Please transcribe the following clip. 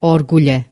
orgulho